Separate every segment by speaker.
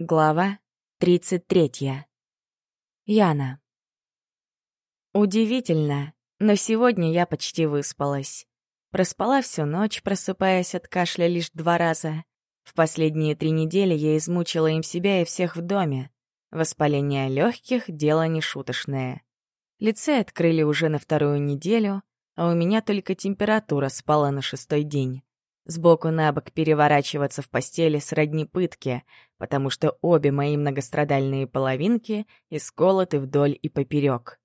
Speaker 1: Глава 33. Яна. Удивительно, но сегодня я почти выспалась. Проспала всю ночь, просыпаясь от кашля лишь два раза. В последние три недели я измучила им себя и всех в доме. Воспаление легких — дело нешуточное. Лице открыли уже на вторую неделю, а у меня только температура спала на шестой день. Сбоку на бок переворачиваться в постели сродни пытки, потому что обе мои многострадальные половинки исколоты вдоль и поперек.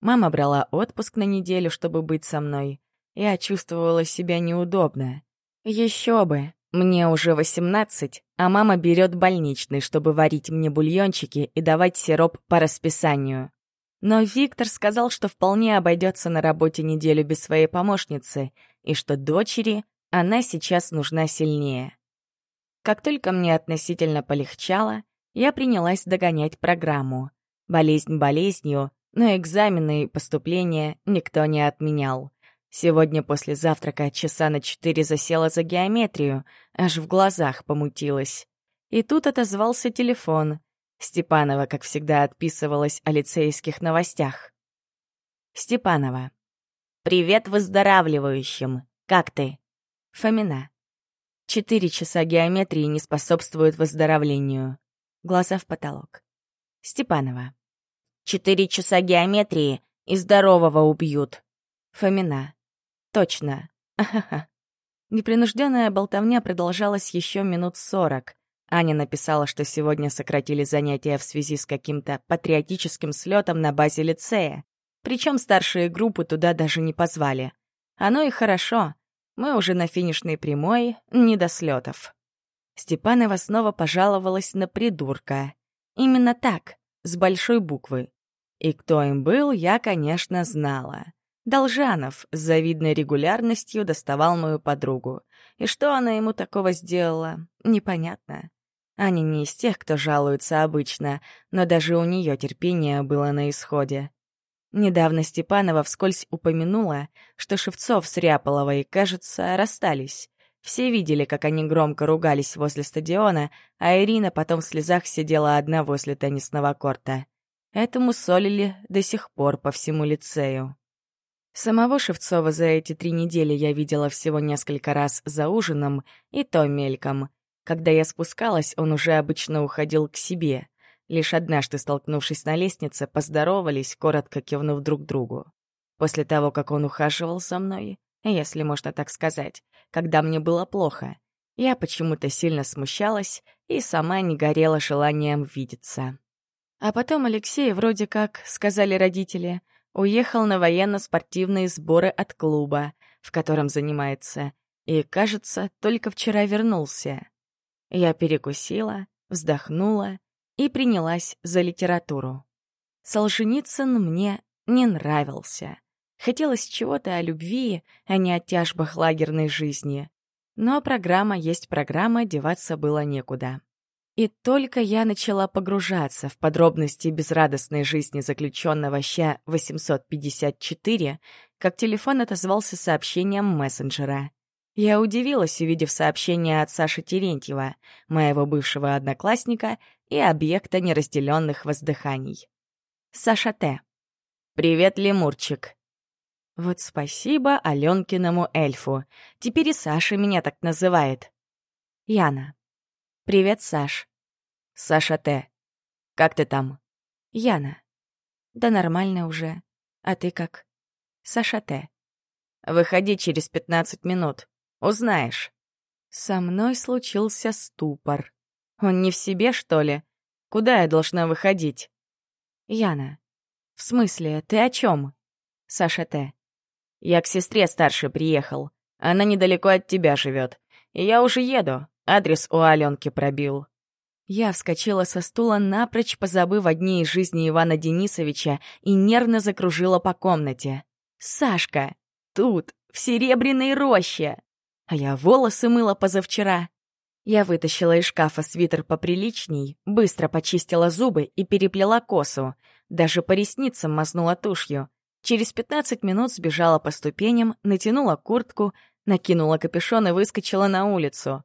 Speaker 1: Мама брала отпуск на неделю, чтобы быть со мной. Я чувствовала себя неудобно. Еще бы, мне уже восемнадцать, а мама берет больничный, чтобы варить мне бульончики и давать сироп по расписанию. Но Виктор сказал, что вполне обойдется на работе неделю без своей помощницы, и что дочери она сейчас нужна сильнее. Как только мне относительно полегчало, я принялась догонять программу. Болезнь болезнью, но экзамены и поступления никто не отменял. Сегодня после завтрака часа на четыре засела за геометрию, аж в глазах помутилась. И тут отозвался телефон. Степанова, как всегда, отписывалась о лицейских новостях. Степанова. «Привет выздоравливающим. Как ты?» Фомина. Четыре часа геометрии не способствуют выздоровлению. Глаза в потолок. Степанова. Четыре часа геометрии и здорового убьют. Фомина. Точно. Ахаха. Непринужденная болтовня продолжалась еще минут сорок. Аня написала, что сегодня сократили занятия в связи с каким-то патриотическим слетом на базе лицея. Причем старшие группы туда даже не позвали. Оно и хорошо. Мы уже на финишной прямой, не до слетов. Степанова снова пожаловалась на придурка. Именно так, с большой буквы. И кто им был, я, конечно, знала. Должанов с завидной регулярностью доставал мою подругу. И что она ему такого сделала, непонятно. Аня не из тех, кто жалуется обычно, но даже у нее терпение было на исходе. Недавно Степанова вскользь упомянула, что Шевцов с Ряполовой, кажется, расстались. Все видели, как они громко ругались возле стадиона, а Ирина потом в слезах сидела одна возле теннисного корта. Этому солили до сих пор по всему лицею. Самого Шевцова за эти три недели я видела всего несколько раз за ужином, и то мельком. Когда я спускалась, он уже обычно уходил к себе. Лишь однажды, столкнувшись на лестнице, поздоровались, коротко кивнув друг другу. После того, как он ухаживал за мной, если можно так сказать, когда мне было плохо, я почему-то сильно смущалась и сама не горела желанием видеться. А потом Алексей, вроде как, сказали родители, уехал на военно-спортивные сборы от клуба, в котором занимается, и, кажется, только вчера вернулся. Я перекусила, вздохнула и принялась за литературу. Солженицын мне не нравился. Хотелось чего-то о любви, а не о тяжбах лагерной жизни. Но программа есть программа, деваться было некуда. И только я начала погружаться в подробности безрадостной жизни заключенного ща 854, как телефон отозвался сообщением мессенджера. Я удивилась, увидев сообщение от Саши Терентьева, моего бывшего одноклассника и объекта неразделенных воздыханий. Саша Т. «Привет, лемурчик». Вот спасибо Аленкиному эльфу. Теперь и Саша меня так называет. Яна. «Привет, Саш». Саша Т. «Как ты там?» Яна. «Да нормально уже. А ты как?» Саша Т. «Выходи через пятнадцать минут. Узнаешь». Со мной случился ступор. Он не в себе, что ли? Куда я должна выходить? Яна. В смысле, ты о чем? Саша Т. Я к сестре старшей приехал. Она недалеко от тебя живет. И я уже еду. Адрес у Аленки пробил. Я вскочила со стула, напрочь позабыв о дне из жизни Ивана Денисовича, и нервно закружила по комнате. «Сашка! Тут, в Серебряной роще!» А я волосы мыла позавчера. Я вытащила из шкафа свитер поприличней, быстро почистила зубы и переплела косу. Даже по ресницам мазнула тушью. Через пятнадцать минут сбежала по ступеням, натянула куртку, накинула капюшон и выскочила на улицу.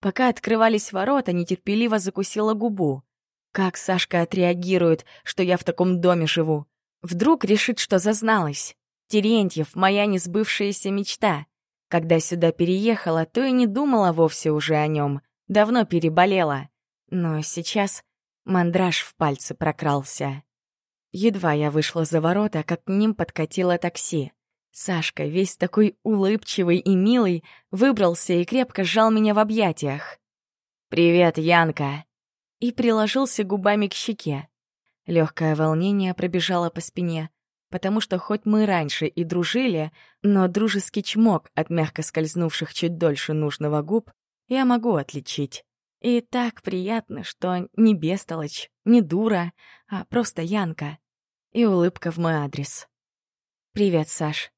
Speaker 1: Пока открывались ворота, нетерпеливо закусила губу. Как Сашка отреагирует, что я в таком доме живу? Вдруг решит, что зазналась. Терентьев — моя несбывшаяся мечта. Когда сюда переехала, то и не думала вовсе уже о нем. Давно переболела. Но сейчас мандраж в пальцы прокрался. Едва я вышла за ворота, как к ним подкатило такси. Сашка, весь такой улыбчивый и милый, выбрался и крепко сжал меня в объятиях. «Привет, Янка!» И приложился губами к щеке. Легкое волнение пробежало по спине, потому что хоть мы раньше и дружили, но дружеский чмок от мягко скользнувших чуть дольше нужного губ я могу отличить. И так приятно, что не бестолочь, не дура, а просто Янка. И улыбка в мой адрес. «Привет, Саш»,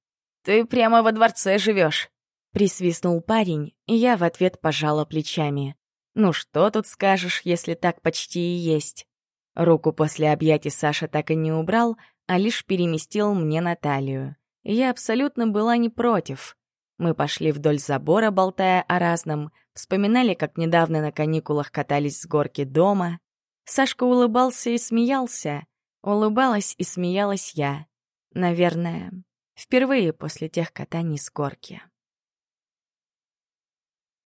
Speaker 1: «Ты прямо во дворце живешь», — присвистнул парень, и я в ответ пожала плечами. «Ну что тут скажешь, если так почти и есть?» Руку после объятий Саша так и не убрал, а лишь переместил мне на талию. я абсолютно была не против. Мы пошли вдоль забора, болтая о разном, вспоминали, как недавно на каникулах катались с горки дома. Сашка улыбался и смеялся. Улыбалась и смеялась я. Наверное, Впервые после тех катаний с горки.